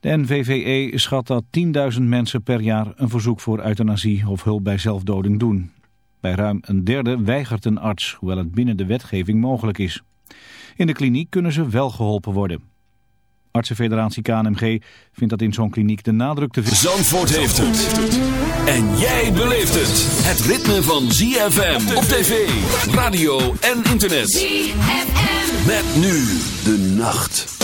De NVVE schat dat 10.000 mensen per jaar een verzoek voor euthanasie of hulp bij zelfdoding doen. Bij ruim een derde weigert een arts, hoewel het binnen de wetgeving mogelijk is. In de kliniek kunnen ze wel geholpen worden. Artsenfederatie KNMG vindt dat in zo'n kliniek de nadruk te veel... Zandvoort heeft het. En jij beleeft het. Het ritme van ZFM op tv, radio en internet. ZFM. Met nu de nacht.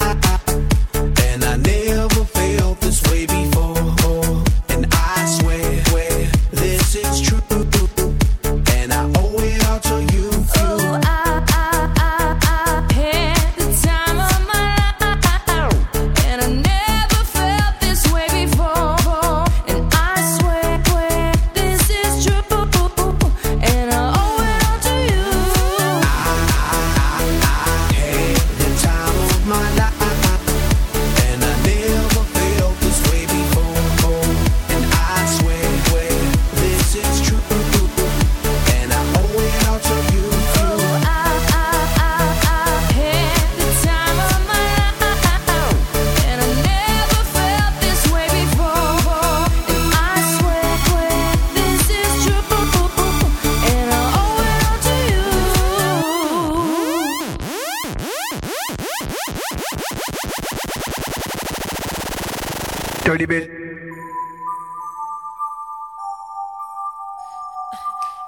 Dirty bit.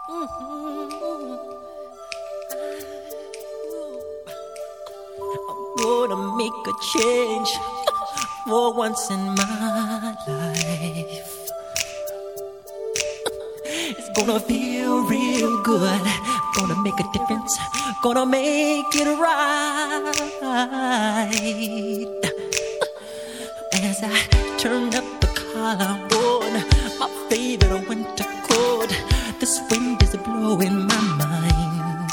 I'm gonna make a change for once in my life. It's gonna feel real good. Gonna make a difference. Gonna make it right. As I Turn up the collarbone, my favorite winter coat. This wind is blowing my mind.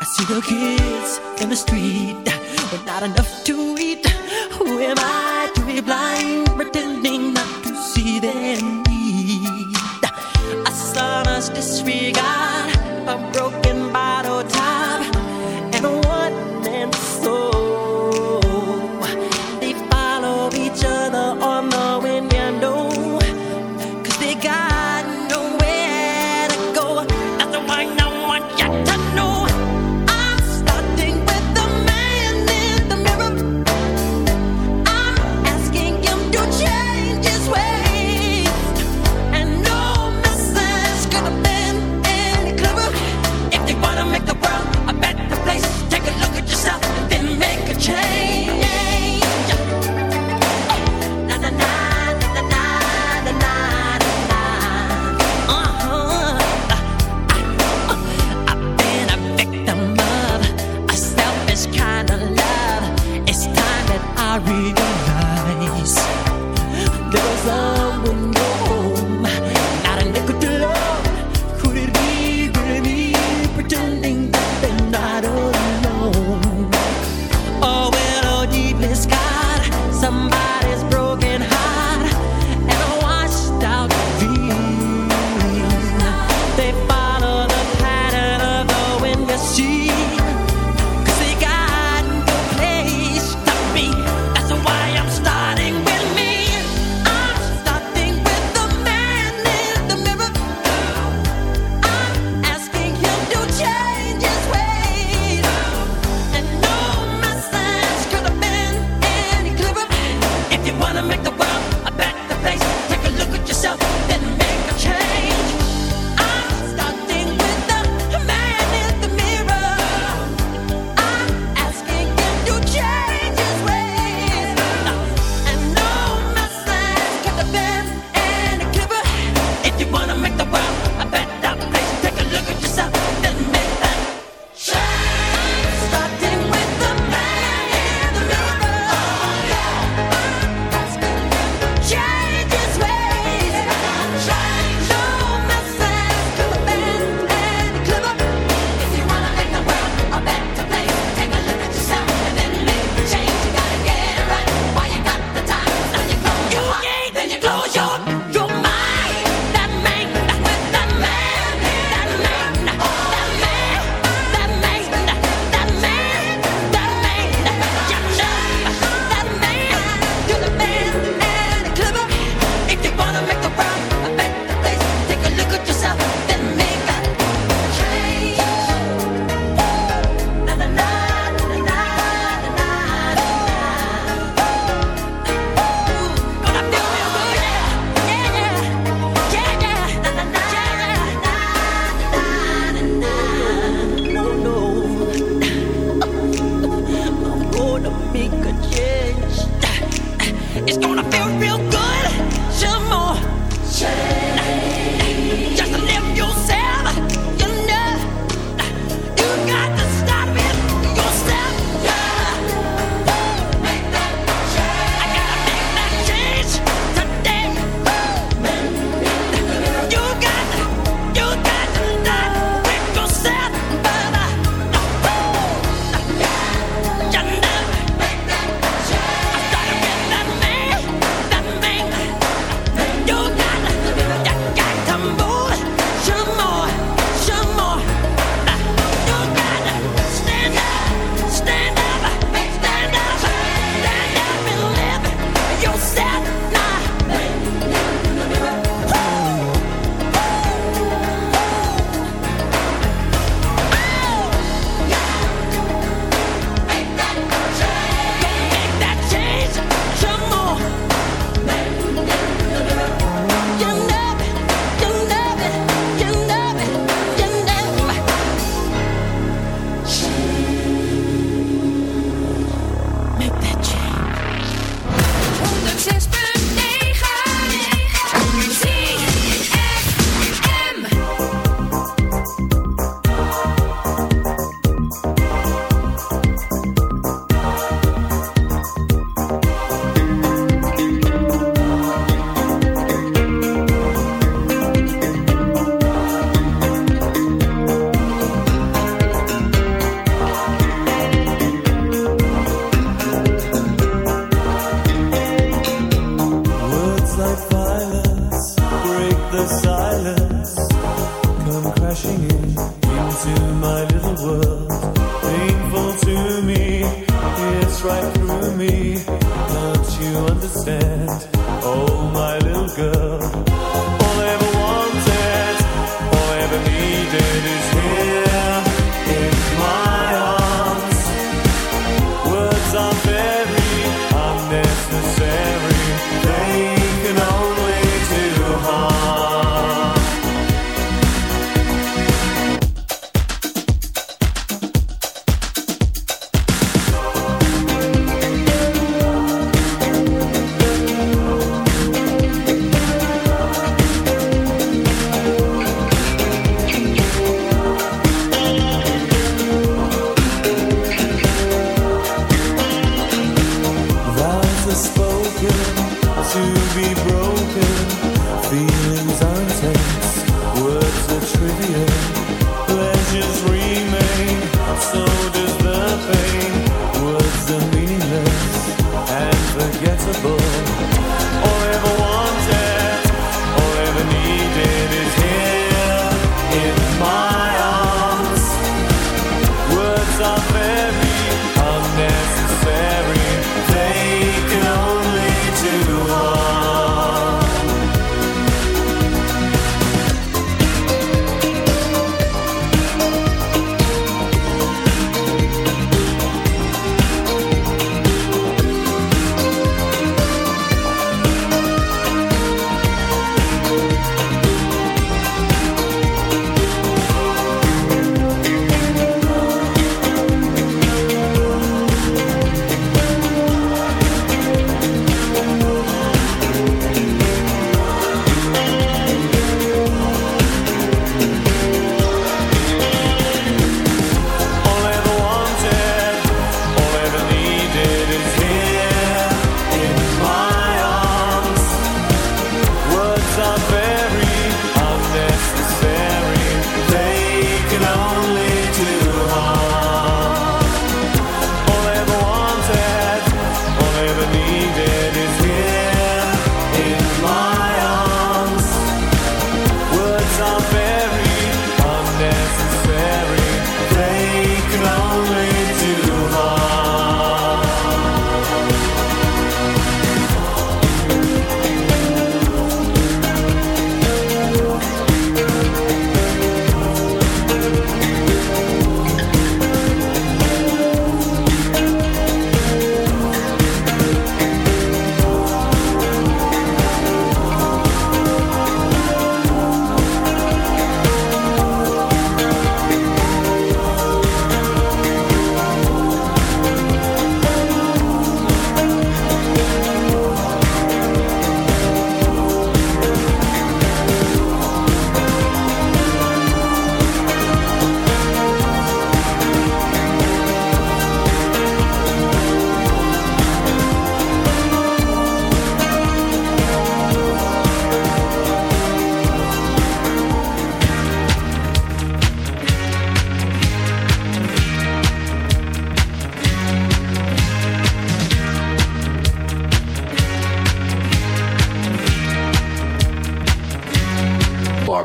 I see the kids in the street but not enough to eat. Who am I to be blind, pretending not to see their need? A summer's disregard.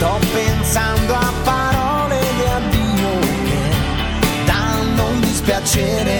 Sto pensando a parole di addio che danno un dispiacere.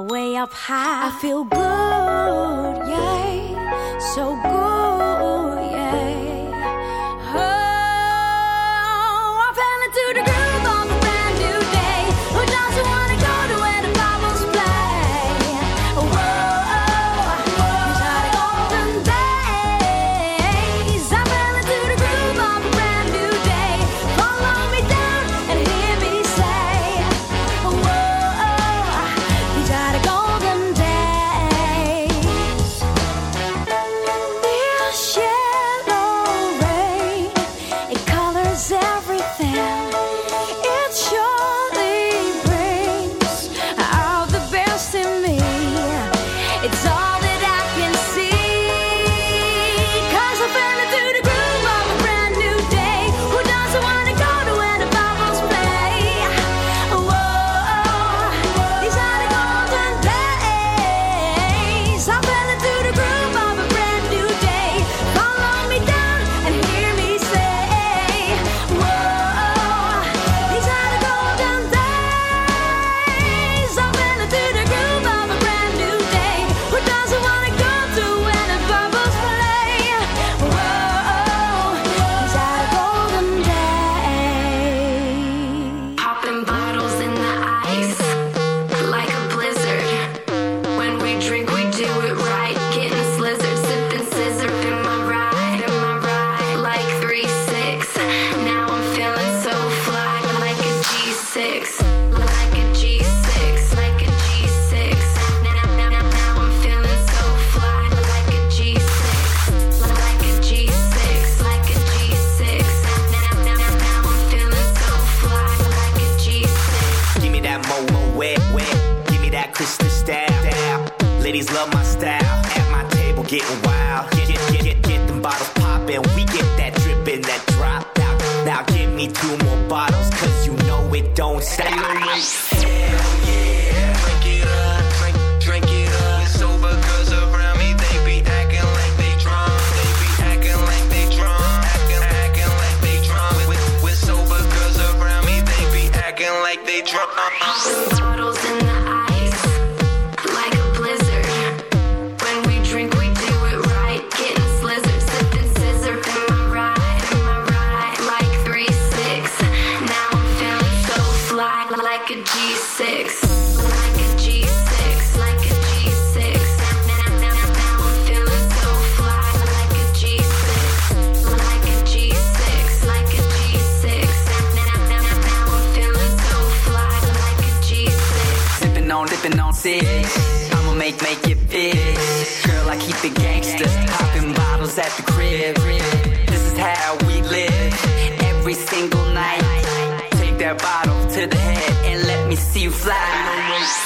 way up high. I feel good, yeah. is at the crib. This is how we live every single night. Take that bottle to the head and let me see you fly.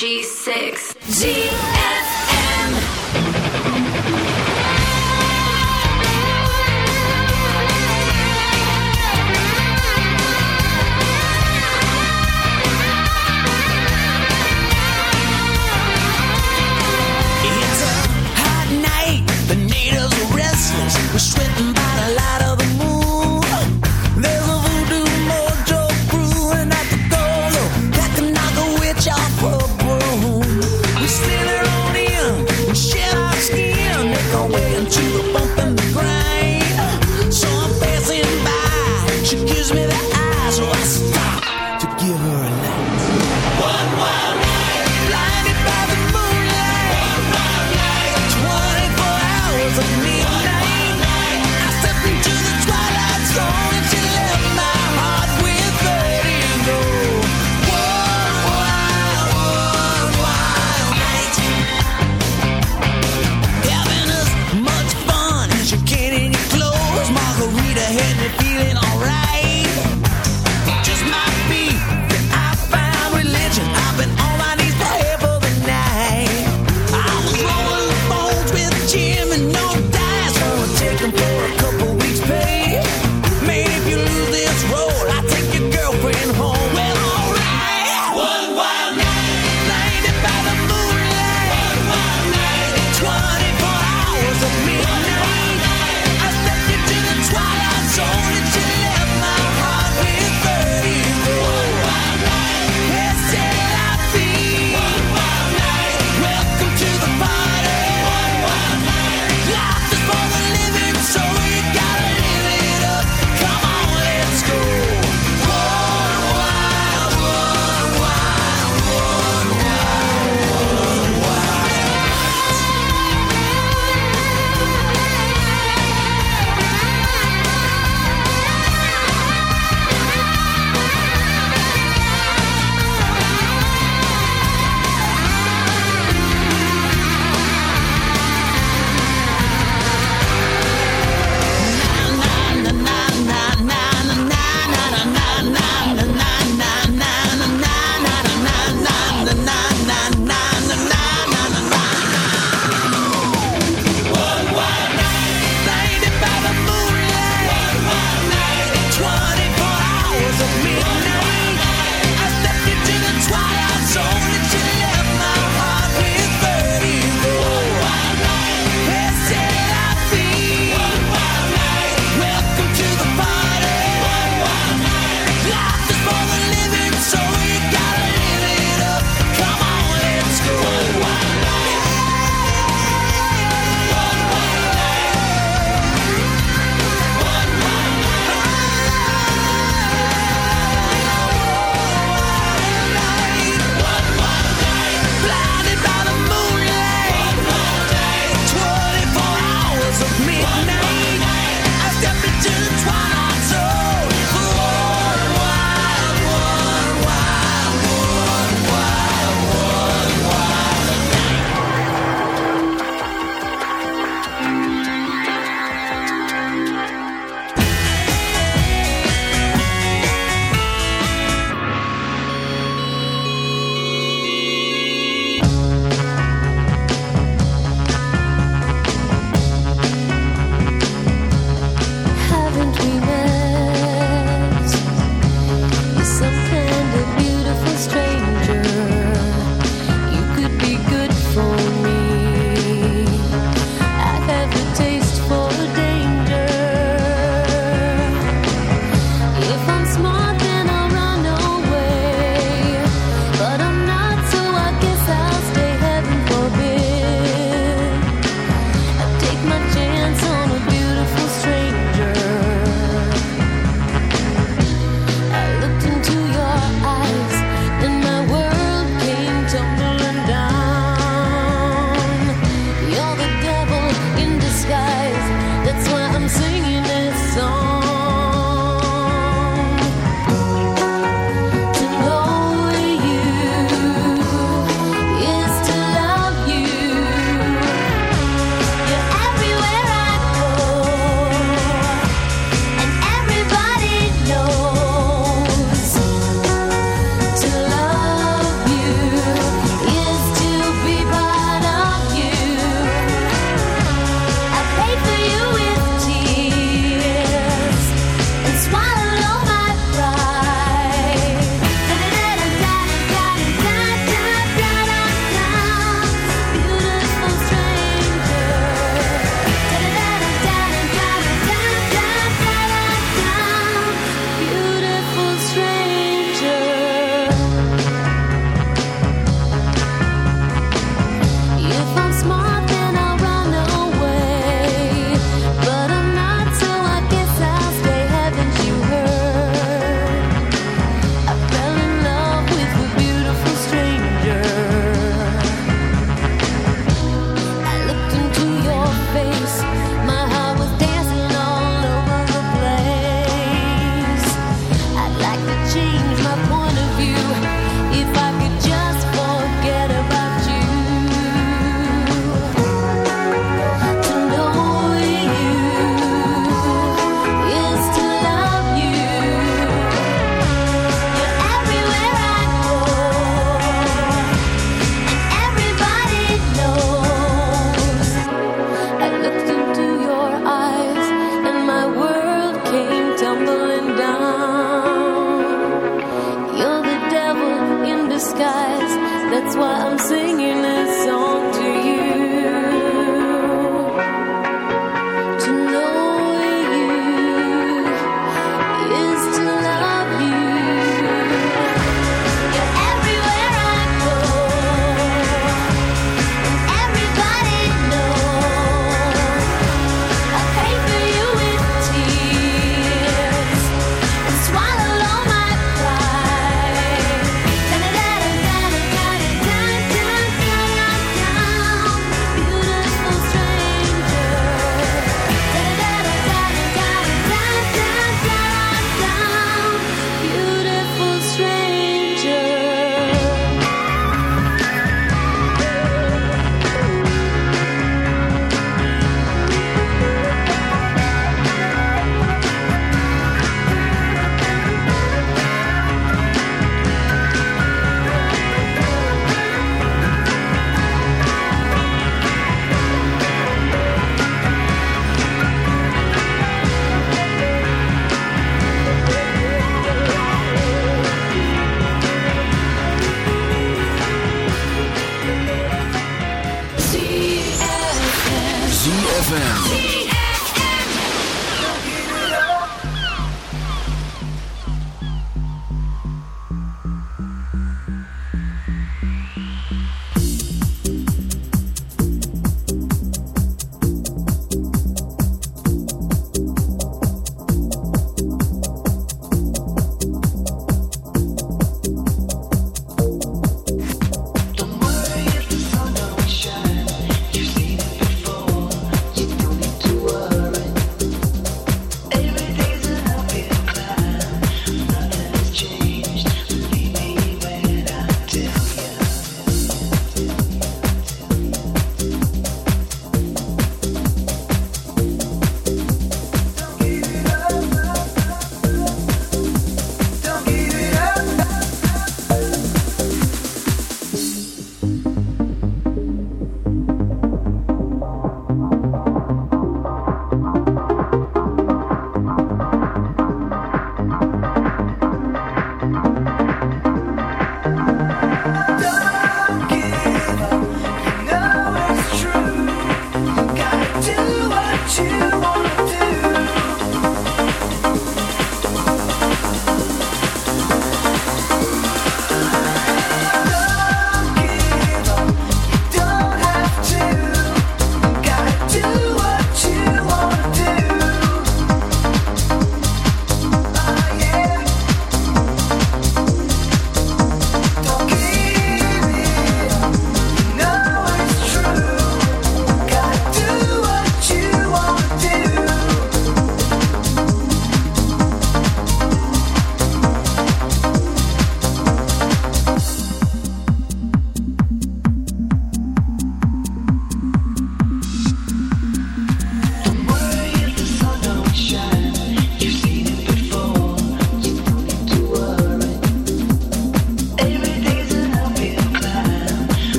G6. G8.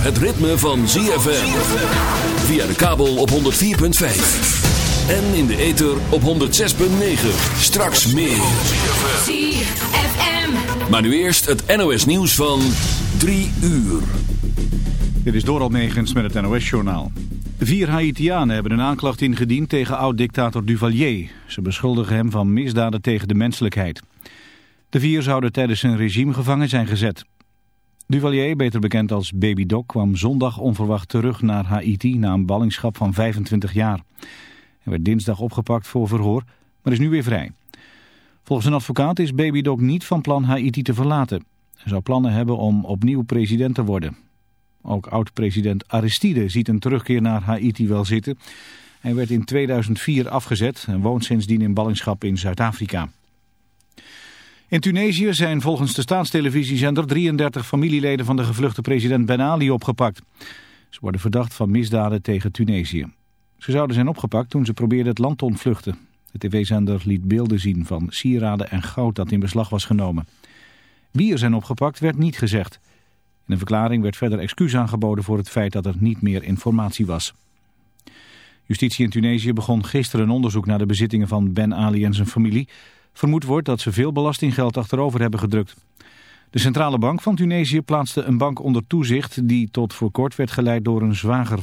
Het ritme van ZFM. Via de kabel op 104.5. En in de ether op 106.9. Straks meer. ZFM. Maar nu eerst het NOS nieuws van 3 uur. Dit is Doral Megens met het NOS-journaal. Vier Haitianen hebben een aanklacht ingediend tegen oud-dictator Duvalier. Ze beschuldigen hem van misdaden tegen de menselijkheid. De vier zouden tijdens zijn regime gevangen zijn gezet. Duvalier, beter bekend als Baby Doc, kwam zondag onverwacht terug naar Haiti na een ballingschap van 25 jaar. Hij werd dinsdag opgepakt voor verhoor, maar is nu weer vrij. Volgens een advocaat is Baby Doc niet van plan Haiti te verlaten. Hij zou plannen hebben om opnieuw president te worden. Ook oud-president Aristide ziet een terugkeer naar Haiti wel zitten. Hij werd in 2004 afgezet en woont sindsdien in ballingschap in Zuid-Afrika. In Tunesië zijn volgens de staatstelevisiezender 33 familieleden van de gevluchte president Ben Ali opgepakt. Ze worden verdacht van misdaden tegen Tunesië. Ze zouden zijn opgepakt toen ze probeerden het land te ontvluchten. De tv-zender liet beelden zien van sieraden en goud dat in beslag was genomen. Wie er zijn opgepakt werd niet gezegd. In een verklaring werd verder excuus aangeboden voor het feit dat er niet meer informatie was. Justitie in Tunesië begon gisteren een onderzoek naar de bezittingen van Ben Ali en zijn familie. Vermoed wordt dat ze veel belastinggeld achterover hebben gedrukt. De centrale bank van Tunesië plaatste een bank onder toezicht die tot voor kort werd geleid door een zwager van